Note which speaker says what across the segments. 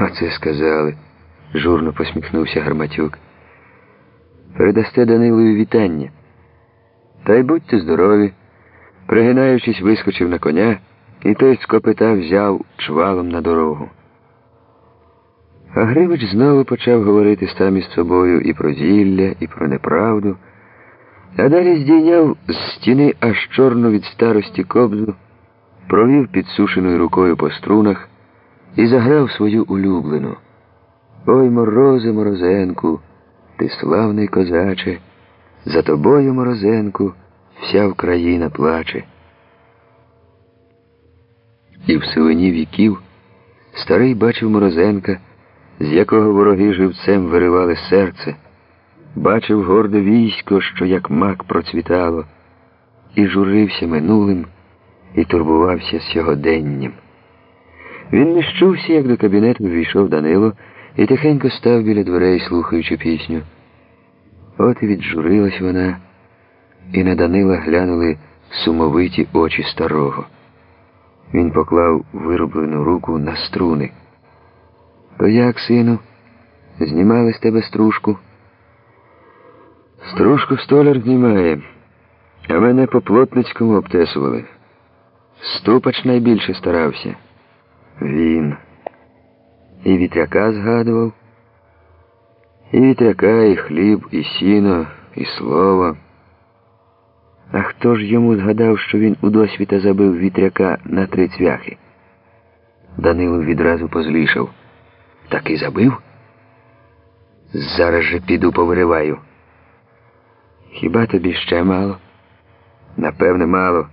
Speaker 1: Оце сказали, журно посміхнувся Гарматюк. Передасте Данилою вітання. Та й будьте здорові. Пригинаючись, вискочив на коня, і той з копита взяв чвалом на дорогу. А Гривич знову почав говорити сам із собою і про зілля, і про неправду, а далі здійняв з стіни аж чорну від старості кобзу, провів підсушеною рукою по струнах і заграв свою улюблену. Ой, морозе, морозенку, ти славний козаче, за тобою, морозенку, вся Україна плаче. І в сивині віків старий бачив морозенка, з якого вороги живцем виривали серце, бачив горде військо, що як мак процвітало, і журився минулим, і турбувався сьогоденням. Він не щувся, як до кабінету ввійшов Данило і тихенько став біля дверей, слухаючи пісню. От і віджурилась вона, і на Данила глянули сумовиті очі старого. Він поклав вироблену руку на струни. То як, сину, знімали з тебе стружку? Стружку столяр знімає, а мене по плотницькому обтесували. Ступач найбільше старався. Він. І вітряка згадував, і вітряка, і хліб, і сіно, і слово. А хто ж йому згадав, що він у досвіта забив вітряка на три цвяхи? Данило відразу позлішав. Так і забив? Зараз же піду повириваю. Хіба тобі ще мало? Напевне, мало.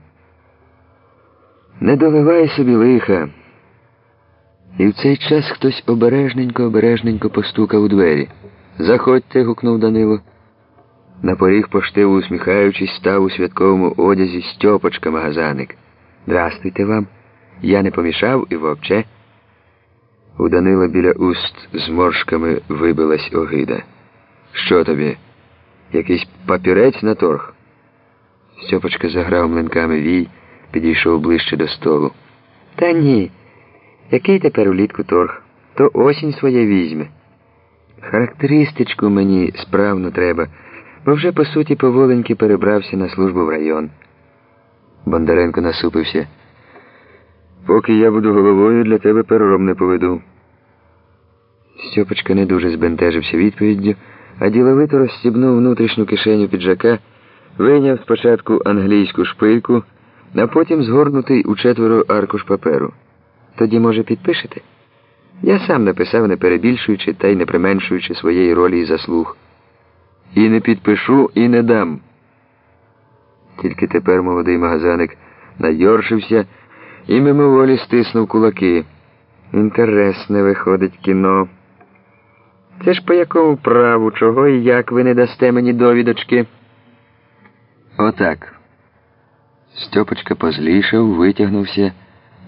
Speaker 1: Не доливай собі лиха. І в цей час хтось обережненько-обережненько постукав у двері. Заходьте, гукнув Данило. На поріг поштиво усміхаючись, став у святковому одязі Стьопочка магазаник. Здрастуйте вам. Я не помішав і вовче. У Данила біля уст з моршками вибилась огида. Що тобі? Якийсь папірець на торг? Стьопочка заграв млинками вій, підійшов ближче до столу. Та ні. Який тепер улітку торг? То осінь своє візьме. Характеристичку мені справно треба, бо вже по суті поволеньки перебрався на службу в район. Бондаренко насупився. Поки я буду головою, для тебе перером не поведу. Стьопочка не дуже збентежився відповіддю, а діловито розстібнув внутрішню кишеню піджака, вийняв спочатку англійську шпильку, а потім згорнутий у четверо аркуш паперу. Тоді, може, підпишете? Я сам написав, не перебільшуючи та й не применшуючи своєї ролі і заслуг. І не підпишу, і не дам. Тільки тепер молодий магазаник найоршився і мимоволі стиснув кулаки. Інтересне виходить кіно. Це ж по якому праву, чого і як ви не дасте мені довідочки? Отак. Стьопочка позлішав, витягнувся,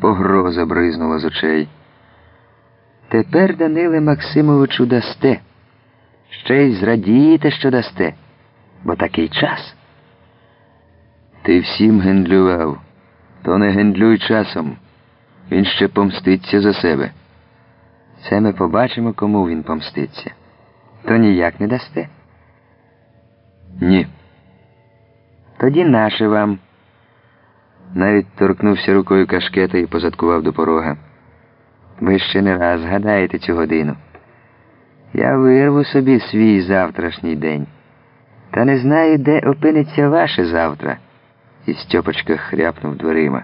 Speaker 1: погроза бризнула з очей. Тепер, Даниле Максимовичу, дасте. Ще й зрадієте, що дасте, бо такий час. Ти всім гендлював, то не гендлюй часом. Він ще помститься за себе. Це ми побачимо, кому він помститься. То ніяк не дасте? Ні. Тоді наше вам. Навіть торкнувся рукою кашкета і позадкував до порога. Ви ще не раз згадаєте цю годину. Я вирву собі свій завтрашній день. Та не знаю, де опиниться ваше завтра. І Стьопочка хряпнув дверима.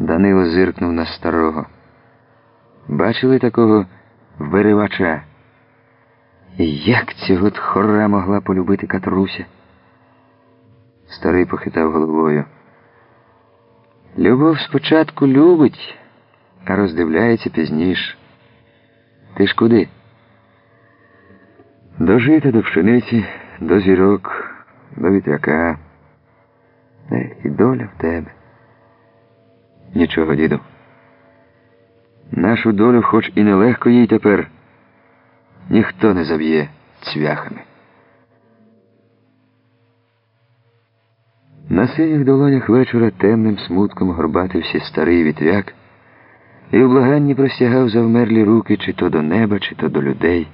Speaker 1: Данило зиркнув на старого. Бачили такого виривача? Як цього тхора могла полюбити Катруся? Старий похитав головою. Любов спочатку любить, а роздивляється пізніше. Ти ж куди? Дожити до пшениці, до зірок, до вітряка. Е, і доля в тебе. Нічого, діду. Нашу долю, хоч і нелегко їй тепер, ніхто не заб'є цвяхами. На синіх долонях вечора темним смутком горбатився старий вітряк, і у благанні простягав завмерлі руки чи то до неба, чи то до людей.